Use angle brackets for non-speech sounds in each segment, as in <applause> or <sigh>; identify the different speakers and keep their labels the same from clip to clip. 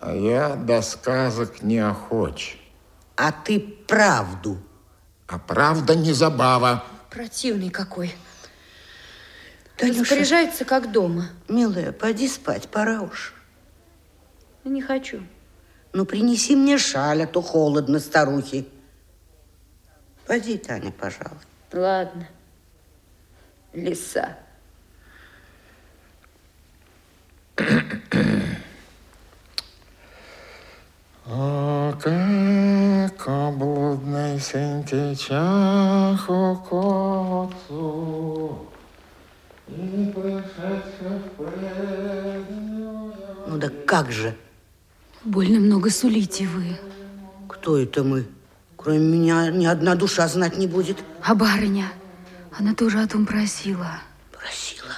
Speaker 1: А я до сказок не охоч.
Speaker 2: А ты правду.
Speaker 1: А правда не забава.
Speaker 3: Противный какой.
Speaker 2: Танюша.
Speaker 3: Распоряжается, как дома.
Speaker 2: Милая, поди спать, пора уж.
Speaker 3: Не хочу.
Speaker 2: Ну, принеси мне шаль, а то холодно старухи. Пойди, Таня, пожалуй.
Speaker 3: Ладно. Лиса. <clears throat>
Speaker 1: О, как облудный сын течах у котцу, и.
Speaker 2: Ну да как же?
Speaker 4: Больно много сулите вы.
Speaker 2: Кто это мы? Кроме меня ни одна душа знать не будет.
Speaker 4: А барыня? Она тоже о том просила.
Speaker 2: Просила.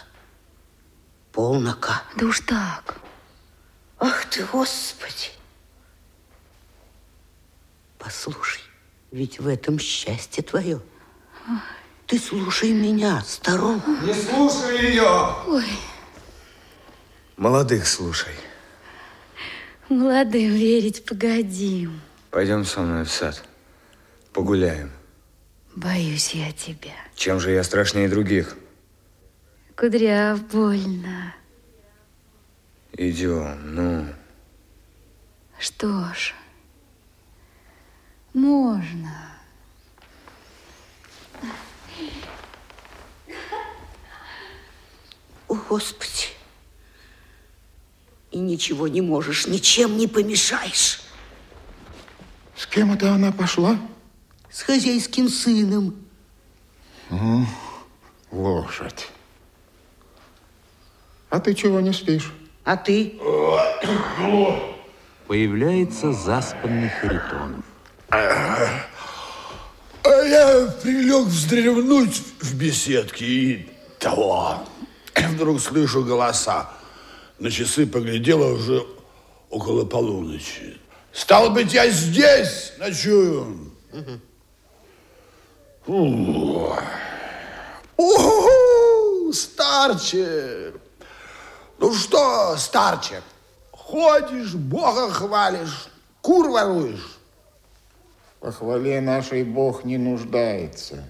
Speaker 2: Полнока.
Speaker 4: Да уж так.
Speaker 2: Ах ты, Господи! Послушай, ведь в этом счастье твое. Ты слушай меня, старуху.
Speaker 5: Не слушай ее!
Speaker 4: Ой,
Speaker 5: Молодых слушай.
Speaker 4: молодым верить погодим.
Speaker 5: Пойдем со мной в сад. Погуляем.
Speaker 4: Боюсь я тебя.
Speaker 5: Чем же я страшнее других?
Speaker 4: Кудряв больно.
Speaker 5: Идем, ну.
Speaker 4: Что ж, можно.
Speaker 2: О, Господи! И ничего не можешь, ничем не помешаешь.
Speaker 1: С кем это она пошла?
Speaker 2: С хозяйским сыном.
Speaker 1: Лошадь. А ты чего не спишь?
Speaker 2: А ты?
Speaker 6: Появляется заспанный Харитонов.
Speaker 7: А я прилег вздремнуть в беседке и того. Вдруг слышу голоса. На часы поглядела уже около полуночи. Стало быть, я здесь ночую. Ух. Уху, старче. Ну что, старче, ходишь, Бога хвалишь, кур воруешь.
Speaker 1: По хвале нашей Бог не нуждается.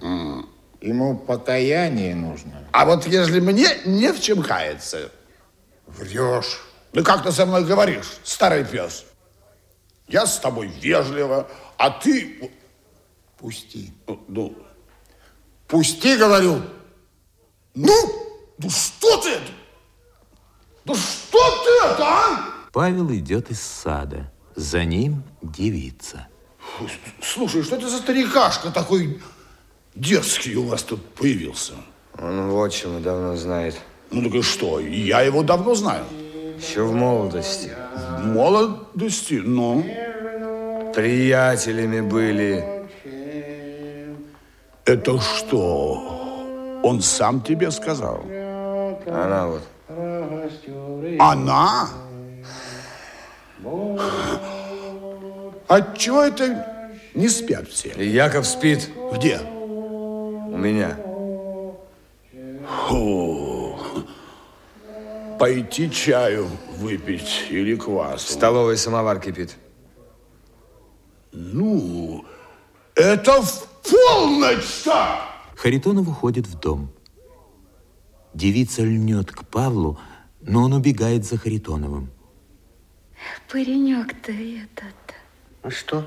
Speaker 1: Ему покаяние нужно.
Speaker 7: А вот если мне не в чем каяться,
Speaker 1: Врешь.
Speaker 7: ну как ты со мной говоришь, старый пес? Я с тобой вежливо, а ты...
Speaker 1: Пусти.
Speaker 7: Ну,
Speaker 1: Пусти, говорю.
Speaker 7: ну, ну что ты это? Ну что ты это, а?
Speaker 6: Павел идет из сада. За ним девица.
Speaker 7: Слушай, что это за старикашка такой дерзкий у вас тут появился?
Speaker 5: Он вот чему давно знает.
Speaker 7: Ну так и что, я его давно знаю.
Speaker 5: Еще в молодости.
Speaker 7: В молодости, ну...
Speaker 5: Приятелями были.
Speaker 7: Это что? Он сам тебе сказал?
Speaker 5: Она вот.
Speaker 7: Она? Отчего это не спят все?
Speaker 5: И Яков спит
Speaker 7: Где?
Speaker 5: у меня.
Speaker 7: Фу. Пойти чаю выпить или
Speaker 5: В
Speaker 7: квасу.
Speaker 5: столовой самовар кипит.
Speaker 7: Ну, это в полночь-то!
Speaker 6: Харитонов уходит в дом. Девица льнет к Павлу, но он убегает за Харитоновым.
Speaker 4: Паренек-то этот
Speaker 2: А что?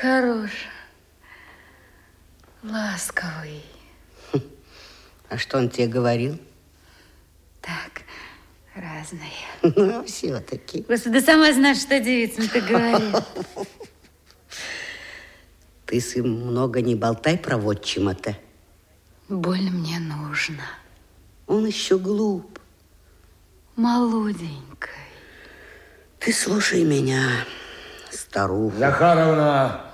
Speaker 4: Хорош, ласковый. <laughs>
Speaker 2: А что он тебе говорил?
Speaker 4: Так, разные. <laughs>
Speaker 2: Ну, все-таки.
Speaker 4: Господи, да сама знаешь, что девица-то говорит. <laughs>
Speaker 2: Ты, сын, много не болтай про вотчима-то.
Speaker 4: Больно мне нужно.
Speaker 2: Он еще глуп.
Speaker 4: Молоденькой.
Speaker 2: Ты слушай меня, старуха.
Speaker 5: Захаровна!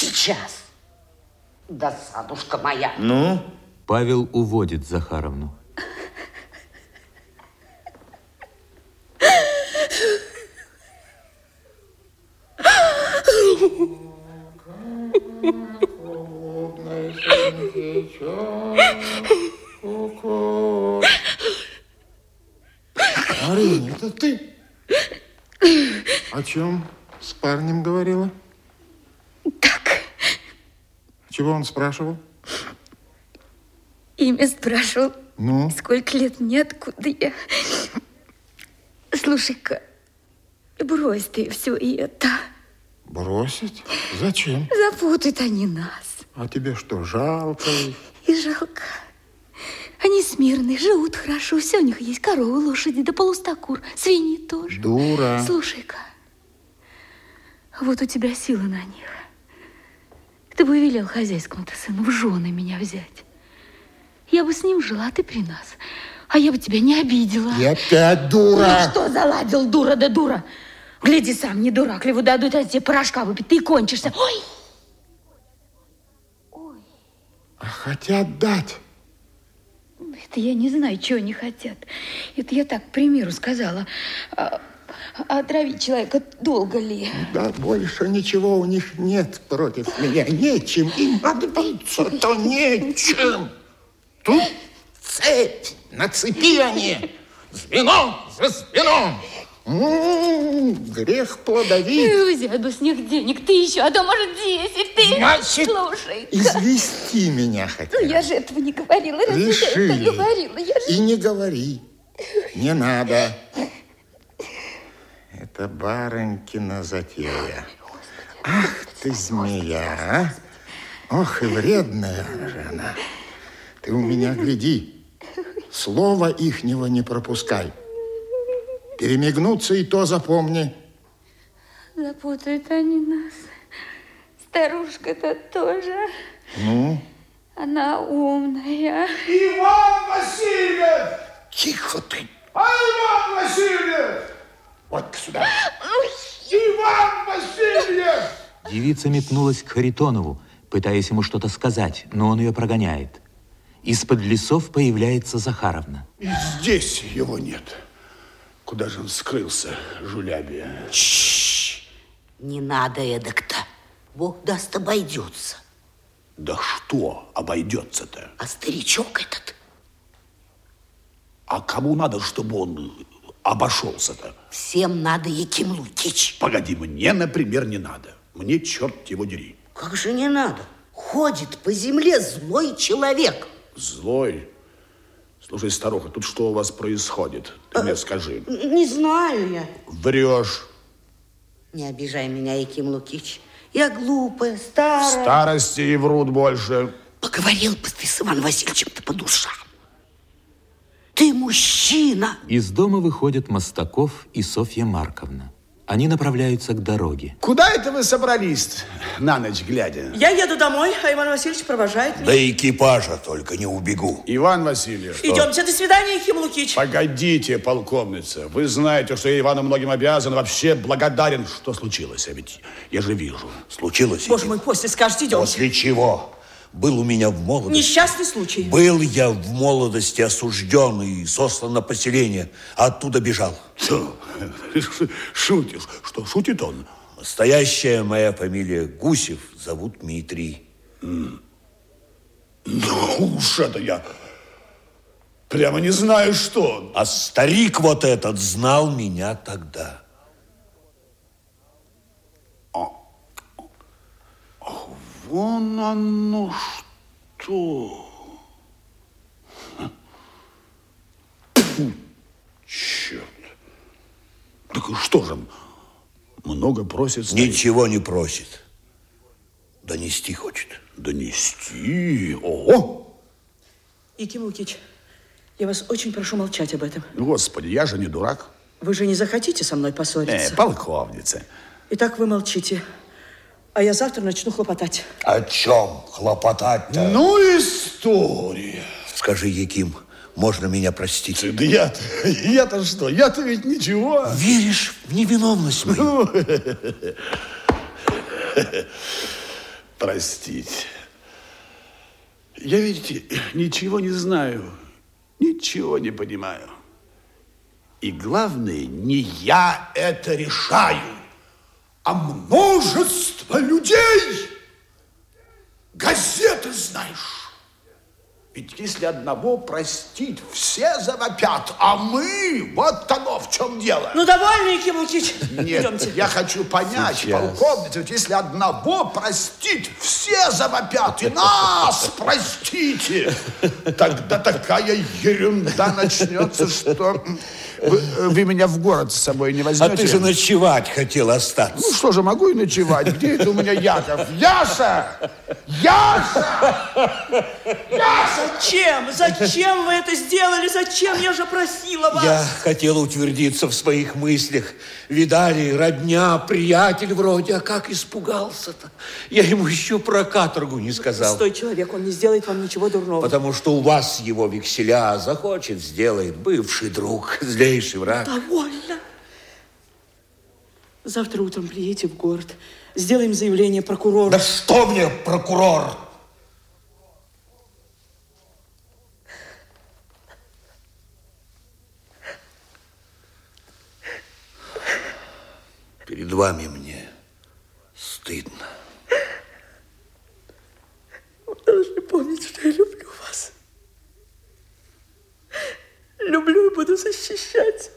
Speaker 2: Сейчас. Досадушка моя.
Speaker 5: Ну?
Speaker 6: Павел уводит Захаровну.
Speaker 1: Марина, это ты? О чем с парнем говорила? Чего он спрашивал?
Speaker 3: имя спрашивал.
Speaker 1: Ну?
Speaker 3: Сколько лет мне, откуда я? Слушай-ка, брось ты все это.
Speaker 1: Бросить? Зачем?
Speaker 3: Запутают они нас.
Speaker 1: А тебе что, жалко их?
Speaker 4: И жалко. Они смирные, живут хорошо, все у них есть. Коровы, лошади, да полустакур, свиньи тоже.
Speaker 1: Дура.
Speaker 4: Слушай-ка, вот у тебя сила на них. Ты бы велел хозяйскому-то сыну в жены меня взять. Я бы с ним жила, а ты при нас. А я бы тебя не обидела.
Speaker 1: И опять дура.
Speaker 3: Ну что заладил, дура да дура? Гляди сам, не дурак ли, дадут, а тебе порошка выпить, ты кончишься. Ой!
Speaker 1: А хотят дать.
Speaker 3: Это я не знаю, чего они хотят. Это я так, к примеру, сказала. Отравить человека долго ли?
Speaker 1: Да больше ничего у них нет против меня. Нечем им отбиться-то нечем. Тут цепь, на цепи они. Звено за звеном. М, Грех плодовит.
Speaker 3: Взять бы с них денег, ты еще, а то, может, десять, ты.
Speaker 1: Значит,
Speaker 3: Слушай,
Speaker 1: извести меня
Speaker 3: ну
Speaker 1: хотят.
Speaker 3: я же этого не говорила, разве я это
Speaker 1: Решили.
Speaker 3: говорила? Я же...
Speaker 1: И не говори. Не надо. Это барынькина затея. Ах ты змея, а! Ох и вредная же она. Ты у меня гляди. Слова ихнего не пропускай. Перемигнуться и то запомни.
Speaker 3: Запутают они нас. Старушка-то тоже.
Speaker 1: Ну,
Speaker 3: Она умная.
Speaker 7: Иван Васильев!
Speaker 1: тихо ты.
Speaker 7: А Иван Васильев!
Speaker 1: Вот сюда.
Speaker 7: Иван Васильев!
Speaker 6: Девица метнулась к Харитонову, пытаясь ему что-то сказать, но он ее прогоняет. Из-под лесов появляется Захаровна.
Speaker 7: И здесь его нет. Куда же он скрылся, жулябия?
Speaker 2: Не надо эдак-то. Бог даст, обойдется.
Speaker 7: Да что обойдется-то?
Speaker 2: А старичок этот
Speaker 7: А кому надо, чтобы он обошелся-то?
Speaker 2: всем надо, Яким Лукич.
Speaker 7: Погоди, мне, например, не надо. Мне черт его дери.
Speaker 2: Как же не надо? Ходит по земле злой человек.
Speaker 7: Злой. Слушай, старуха, тут что у вас происходит? Ты мне скажи.
Speaker 2: Не знаю я.
Speaker 7: Врешь.
Speaker 2: Не обижай меня, Яким Лукич. Я глупая, старая.
Speaker 7: Старости и врут больше.
Speaker 2: Поговорил бы ты с Иваном Васильевичем-то по душам. Ты мужчина.
Speaker 6: Из дома выходят Мостаков и Софья Марковна. Они направляются к дороге.
Speaker 7: Куда это вы собрались на ночь глядя?
Speaker 8: Я еду домой, а Иван Васильевич провожает меня.
Speaker 9: До экипажа только не убегу.
Speaker 7: Иван Васильевич.
Speaker 8: Идемте, до свидания, Ехим Лукич.
Speaker 7: Погодите, полковница. Вы знаете, что я Ивану многим обязан, вообще благодарен. Что случилось? А ведь я же вижу.
Speaker 9: Случилось?
Speaker 8: Боже мой, после скажете, идемте.
Speaker 9: После чего? Был у меня в молодости.
Speaker 8: Несчастный случай.
Speaker 9: Был я в молодости осужден и сослан на поселение, а оттуда бежал.
Speaker 7: Что? Шутишь? Что, шутит он?
Speaker 9: Настоящая моя фамилия Гусев, зовут Дмитрий.
Speaker 7: Ну уж это я прямо не знаю, что.
Speaker 9: А старик вот этот знал меня тогда.
Speaker 7: Вон оно что. Черт. Так и что же, много просит? старик?
Speaker 9: Ничего не просит. Донести хочет.
Speaker 7: Донести? Ого!
Speaker 8: Яким Лукич, я вас очень прошу молчать об этом.
Speaker 7: Господи, я же не дурак.
Speaker 8: Вы же не захотите со мной
Speaker 7: Э,
Speaker 8: поссориться?
Speaker 7: полковница.
Speaker 8: Итак, вы молчите. А я завтра начну хлопотать.
Speaker 9: О чем хлопотать-то?
Speaker 7: Ну, история.
Speaker 9: Скажи, Яким, можно меня простить?
Speaker 7: Да я-то, я-то что? Я-то ведь ничего.
Speaker 9: Веришь в невиновность мою?
Speaker 7: Простить. Я, видите, ничего не знаю, ничего не понимаю. И главное, не я это решаю, а множество людей. Газеты знаешь. Ведь если одного простить, все завопят, а мы, вот оно в чем дело.
Speaker 8: Ну, довольно, Яким Лукич.
Speaker 7: Нет,
Speaker 8: Идемте.
Speaker 7: я хочу понять,
Speaker 5: Сейчас.
Speaker 7: полковница, ведь если одного простить, все завопят, и нас простите. Тогда такая ерунда начнется, что вы, вы меня в город с собой не
Speaker 9: А
Speaker 7: возьмете.
Speaker 9: ты же ночевать хотел
Speaker 7: Ну
Speaker 9: остаться.
Speaker 7: что же, могу и ночевать. Где это у меня Яков? Яша! Яша! Яша!
Speaker 8: Зачем? Зачем вы это сделали? Зачем? Я же просила вас.
Speaker 9: Я хотел утвердиться в своих мыслях. Видали, родня, приятель вроде, а как испугался-то. Я ему еще про каторгу не сказал.
Speaker 8: Стой, человек, он не сделает вам ничего дурного.
Speaker 9: Потому что у вас его векселя захочет, сделает бывший друг, злейший враг.
Speaker 8: Довольно. Завтра утром приедете в город. Сделаем заявление прокурору.
Speaker 9: Да что мне, прокурор? Перед вами мне стыдно.
Speaker 8: Вы должны помнить, что я люблю вас. Люблю и буду защищать.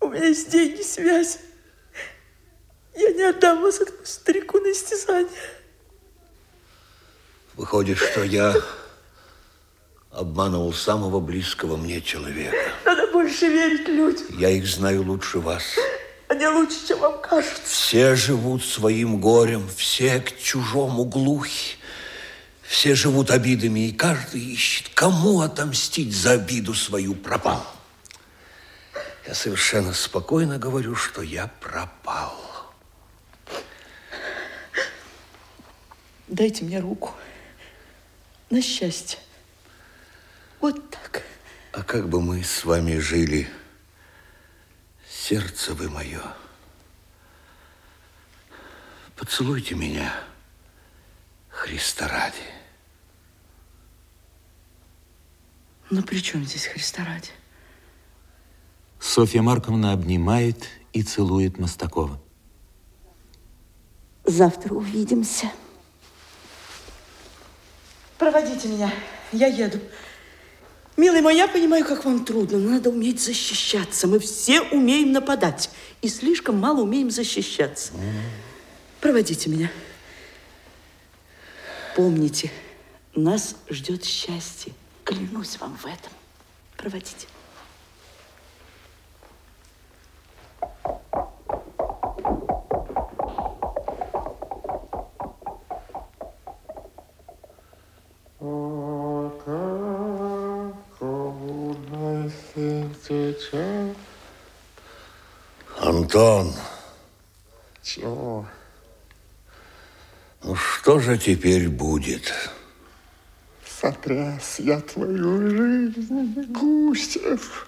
Speaker 8: У меня есть деньги, связь. Я не отдам вас этому старику на истязание.
Speaker 9: Выходит, что я обманывал самого близкого мне человека.
Speaker 8: Надо больше верить людям.
Speaker 9: Я их знаю лучше вас.
Speaker 8: Они лучше, чем вам кажется.
Speaker 9: Все живут своим горем, все к чужому глухи. Все живут обидами, и каждый ищет, кому отомстить за обиду свою пропал. Я совершенно спокойно говорю, что я пропал.
Speaker 8: Дайте мне руку. На счастье. Вот так.
Speaker 9: А как бы мы с вами жили, сердце вы мое, поцелуйте меня, Христа ради.
Speaker 8: Ну, при чем здесь Христа ради?
Speaker 6: Софья Марковна обнимает и целует Мостакова.
Speaker 8: Завтра увидимся. Проводите меня. Я еду. Милый мой, я понимаю, как вам трудно, но надо уметь защищаться. Мы все умеем нападать и слишком мало умеем защищаться. Проводите меня. Помните, нас ждет счастье. Клянусь вам в этом. Проводите.
Speaker 9: Антон,
Speaker 1: Чего?
Speaker 9: ну что же теперь будет?
Speaker 1: Сотряс я твою жизнь, Гусев,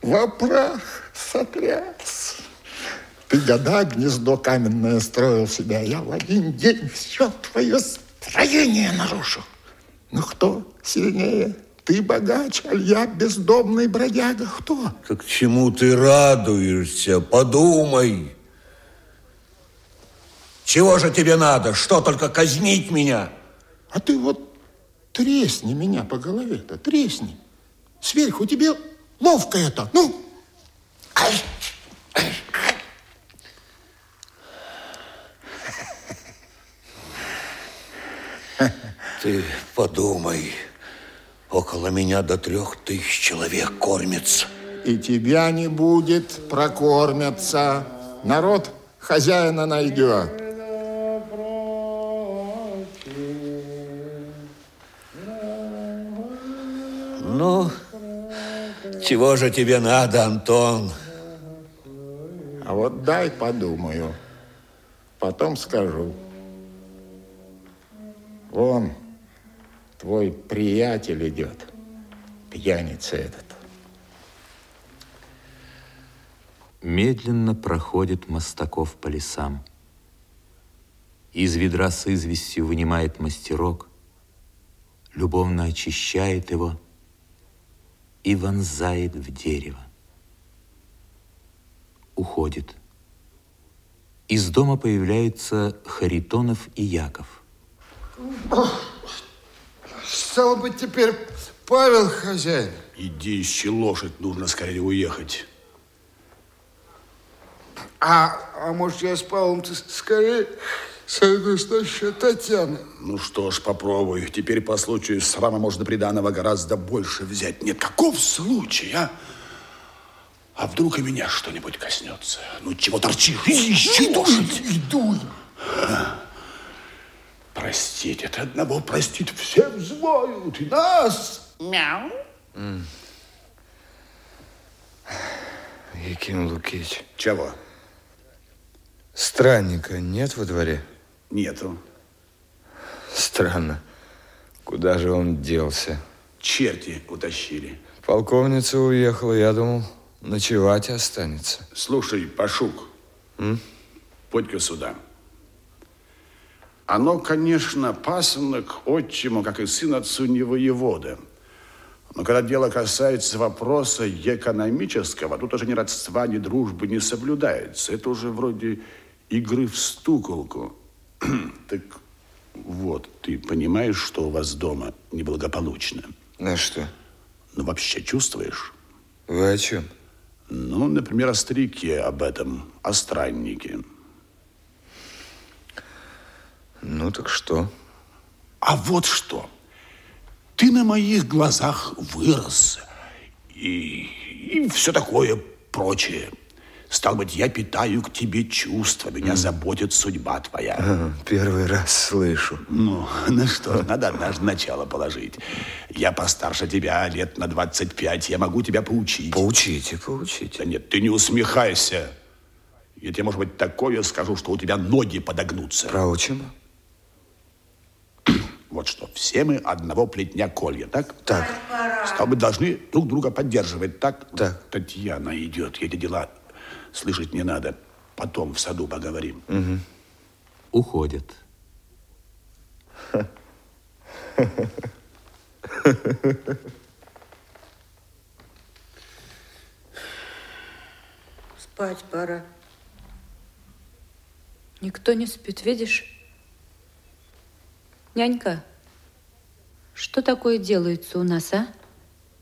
Speaker 1: во прах сотряс. Ты года гнездо каменное строил себя, я в один день все твое строение нарушу. Ну кто сильнее? Ты богач, аль я бездомный бродяга? Кто?
Speaker 9: Так чему ты радуешься? Подумай. Чего же тебе надо? Что, только казнить меня?
Speaker 1: А ты вот тресни меня по голове-то, тресни. Сверху тебе ловко это. Ну, ай, ай, ай.
Speaker 9: Ты подумай. Около меня до трех тысяч человек кормится.
Speaker 1: И тебя не будет, прокормятся. Народ хозяина найдет.
Speaker 9: Ну, чего же тебе надо, Антон?
Speaker 1: А вот дай подумаю. Потом скажу. Вон, твой приятель идет. Пьяница этот.
Speaker 6: Медленно проходит Мостаков по лесам. Из ведра с известью вынимает мастерок, любовно очищает его и вонзает в дерево. Уходит. Из дома появляются Харитонов и Яков.
Speaker 1: Стало быть, теперь Павел хозяин.
Speaker 7: Иди ищи лошадь, нужно скорее уехать.
Speaker 1: А, а может, я с Павлом скорее сойдусь насчет Татьяны?
Speaker 7: Ну что ж, попробуй. Теперь по случаю срама можно приданого гораздо больше взять. Нет, каков случай, а? А вдруг и меня что-нибудь коснется? Ну, чего торчишь? Ищи лошадь.
Speaker 1: Иду.
Speaker 7: Простить, это одного простить все взвоют, и нас.
Speaker 3: Мяу.
Speaker 5: Яким Лукич,
Speaker 7: Чего?
Speaker 5: странника нет во дворе?
Speaker 7: Нету.
Speaker 5: Странно. Куда же он делся?
Speaker 7: Черти утащили.
Speaker 5: Полковница уехала, я думал, ночевать останется.
Speaker 7: Слушай, Пашук, подь-ка сюда. Оно, конечно, пасынок отчиму, как и сын отцу не воевода. Но когда дело касается вопроса экономического, тут уже ни родства, ни дружбы не соблюдается. Это уже вроде игры в стуколку. <clears throat> так вот, ты понимаешь, что у вас дома неблагополучно?
Speaker 5: На что?
Speaker 7: Ну, вообще чувствуешь?
Speaker 5: Вы о чем?
Speaker 7: Ну, например, о старике об этом, о страннике.
Speaker 5: Ну так что?
Speaker 7: А вот что. Ты на моих глазах вырос. И, и все такое прочее. Стал быть, я питаю к тебе чувства. Меня заботит судьба твоя.
Speaker 5: А, Первый раз слышу.
Speaker 7: Ну, <laughs> ну что ж, надо однажды начало положить. Я постарше тебя лет на 25. Я могу тебя поучить.
Speaker 5: Поучите, поучите.
Speaker 7: Да нет, ты не усмехайся. Я тебе, может быть, такое скажу, что у тебя ноги подогнутся.
Speaker 5: Проучим? <clears throat>
Speaker 7: Вот что, все мы одного плетня колья, так?
Speaker 5: Так.
Speaker 7: Стал быть, должны друг друга поддерживать, так?
Speaker 5: Так.
Speaker 7: Татьяна идет, эти дела слышать не надо. Потом в саду поговорим.
Speaker 6: Уходят.
Speaker 2: Спать пора.
Speaker 4: Никто не спит, видишь? Нянька, что такое делается у нас, а?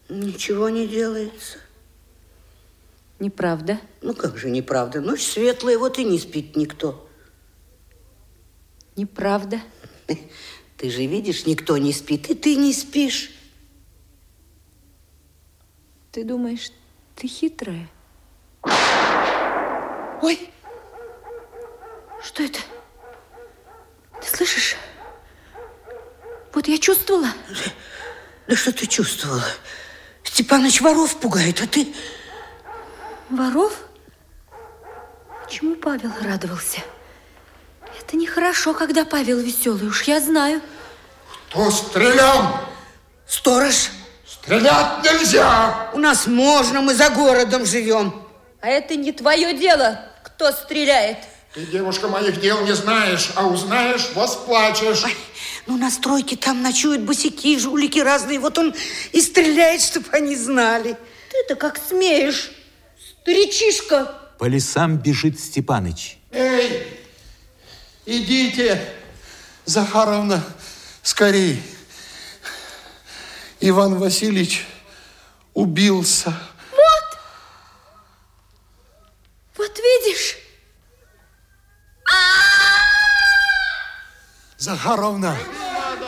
Speaker 2: Ничего не делается.
Speaker 4: Неправда.
Speaker 2: Ну, как же неправда? Ночь светлая, вот и не спит никто.
Speaker 4: Неправда.
Speaker 2: Ты же видишь, никто не спит, и ты не спишь.
Speaker 4: Ты думаешь, ты хитрая?
Speaker 2: Ой,
Speaker 4: Что это? Ты слышишь? Вот я чувствовала.
Speaker 2: да что ты чувствовала? Степаныч воров пугает, а ты...
Speaker 4: Воров? Чему Павел радовался? Это нехорошо, когда Павел веселый, уж я знаю.
Speaker 1: Кто стрелял?
Speaker 2: Сторож,
Speaker 1: Стрелять нельзя!
Speaker 2: у нас можно, мы за городом живем.
Speaker 4: А это не твое дело, кто стреляет.
Speaker 1: Ты, девушка, моих дел не знаешь, а узнаешь, восплачешь.
Speaker 2: Ну, на стройке там ночуют босики, жулики разные. Вот он и стреляет, чтобы они знали.
Speaker 4: Ты-то как смеешь, старичишка.
Speaker 6: По лесам бежит Степаныч.
Speaker 1: Эй, идите, Захаровна, скорей. Иван Васильевич убился.
Speaker 4: Вот видишь,
Speaker 1: Захаровна,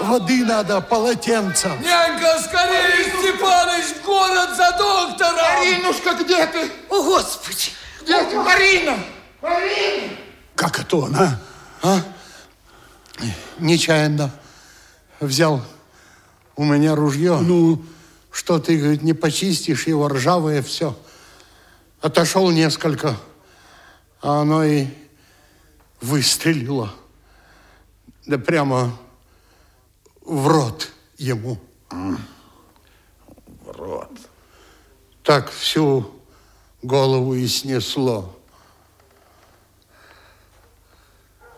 Speaker 1: воды надо, полотенца.
Speaker 5: В город за доктором!
Speaker 1: Маринушка, где ты?
Speaker 2: О, Господи!
Speaker 1: Где ты, Марина? Марина!
Speaker 7: Как это он, а?
Speaker 1: А? Нечаянно взял у меня ружье. Ну? Что ты, говорит, не почистишь его, ржавое все. Отошел несколько, а оно и выстрелило. Да прямо в рот ему.
Speaker 7: Рот.
Speaker 1: Так всю голову и снесло.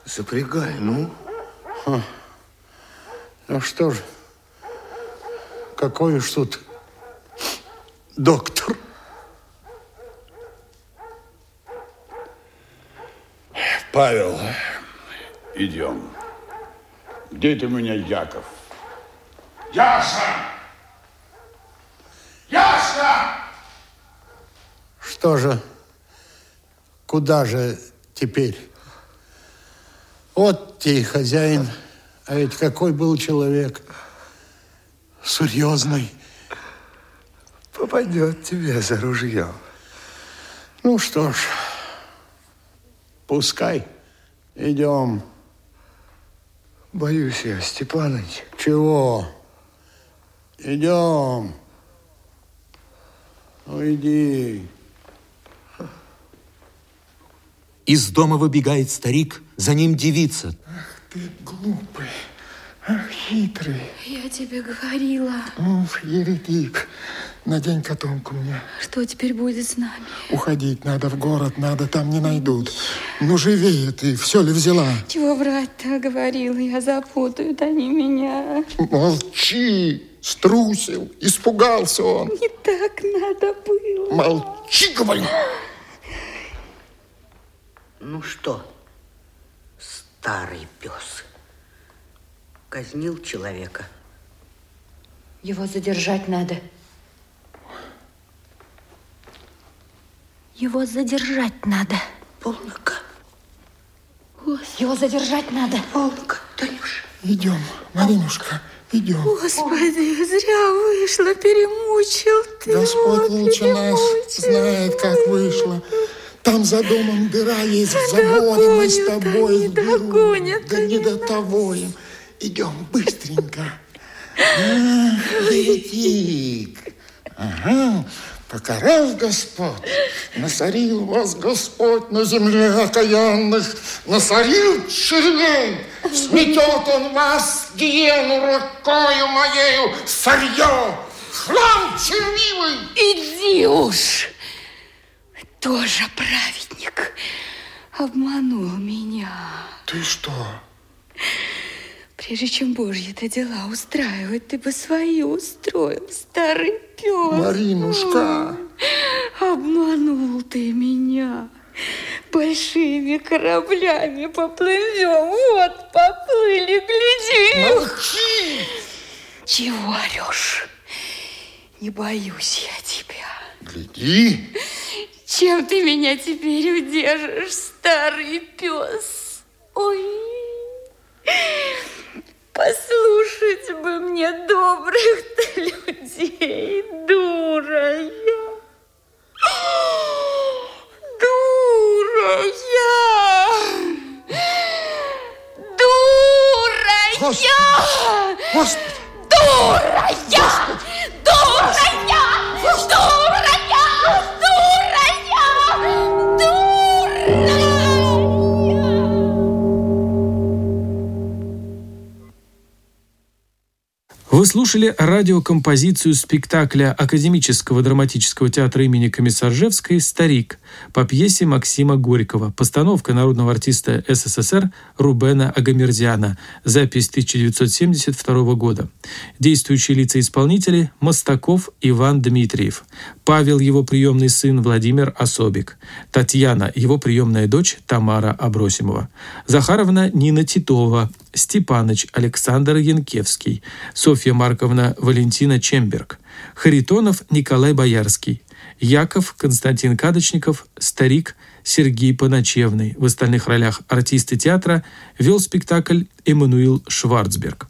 Speaker 9: Запрягай, ну.
Speaker 1: Ну что ж, какой уж тут доктор.
Speaker 7: Павел, идем. Где у меня Яков? Яша! Яша!
Speaker 1: Что же, куда же теперь? Вот и хозяин. А ведь какой был человек. Серьезный.
Speaker 5: Попадет тебе за ружьем.
Speaker 1: Ну что ж, пускай. Идем.
Speaker 5: Боюсь я, Степаныч.
Speaker 1: Чего? Идем. Ну, иди.
Speaker 6: Из дома выбегает старик, за ним девица.
Speaker 1: Ты глупый, ах, хитрый.
Speaker 4: Я тебе говорила.
Speaker 1: Уф, еретик. Надень котомку мне.
Speaker 4: Что теперь будет с нами?
Speaker 1: Уходить надо в город, надо, там не найдут. Ну, живее ты, все ли взяла?
Speaker 4: Чего врать-то говорила? Я запутают они меня.
Speaker 1: Молчи, струсил, испугался он.
Speaker 4: Не так надо было.
Speaker 1: Молчи, говорю.
Speaker 2: Ну что, старый пес, казнил человека?
Speaker 3: Его задержать надо.
Speaker 4: Его задержать надо.
Speaker 2: Полнока,
Speaker 3: Его задержать надо.
Speaker 2: полнока, Танюша.
Speaker 1: Идем, Маринушка, идем.
Speaker 4: Господи, зря вышло, перемучил ты.
Speaker 1: Господь лучше нас знает, как вышло. Там за домом дыра есть в заборе, мы с тобой
Speaker 4: они, догонят
Speaker 1: Да не до того им. Идем быстренько. Ах, еретик. Ага, покарал Господь. Насорил вас Господь на земле окаянных. Насорил червей. Сметет он вас гиену рукою моею. Сорье. Хлам червивый.
Speaker 4: Иди уж. Тоже праведник. Обманул меня.
Speaker 1: Ты что?
Speaker 4: Прежде чем божьи-то дела устраивать, ты бы свои устроил, старый пес.
Speaker 1: Маринушка.
Speaker 4: Обманул ты меня. Большими кораблями поплывем. Вот, поплыли, гляди.
Speaker 1: Молчи.
Speaker 4: Чего орешь? Не боюсь я тебя.
Speaker 1: Гляди.
Speaker 4: Чем ты меня теперь удержишь, старый пес? Ой, послушать бы мне добрых-то людей, дура я. Дура я. Дура я.
Speaker 1: Господи.
Speaker 4: Дура я! Дура я! Дура я!
Speaker 10: Вы слушали радиокомпозицию спектакля Академического драматического театра имени Комиссаржевской «Старик» по пьесе Максима Горького, постановка народного артиста СССР Рубена Агамердиана, запись 1972 года. Действующие лица-исполнители – Мостаков Иван Дмитриев, Павел – его приемный сын Владимир Особик, Татьяна – его приемная дочь Тамара Абросимова, Захаровна Нина Титова, Степаныч Александр Янкевский, Софья Марковна Валентина Чемберг, Харитонов Николай Боярский, Яков Константин Кадочников, Старик Сергей Поночевный. В остальных ролях артисты театра вел спектакль Эммануил Шварцберг.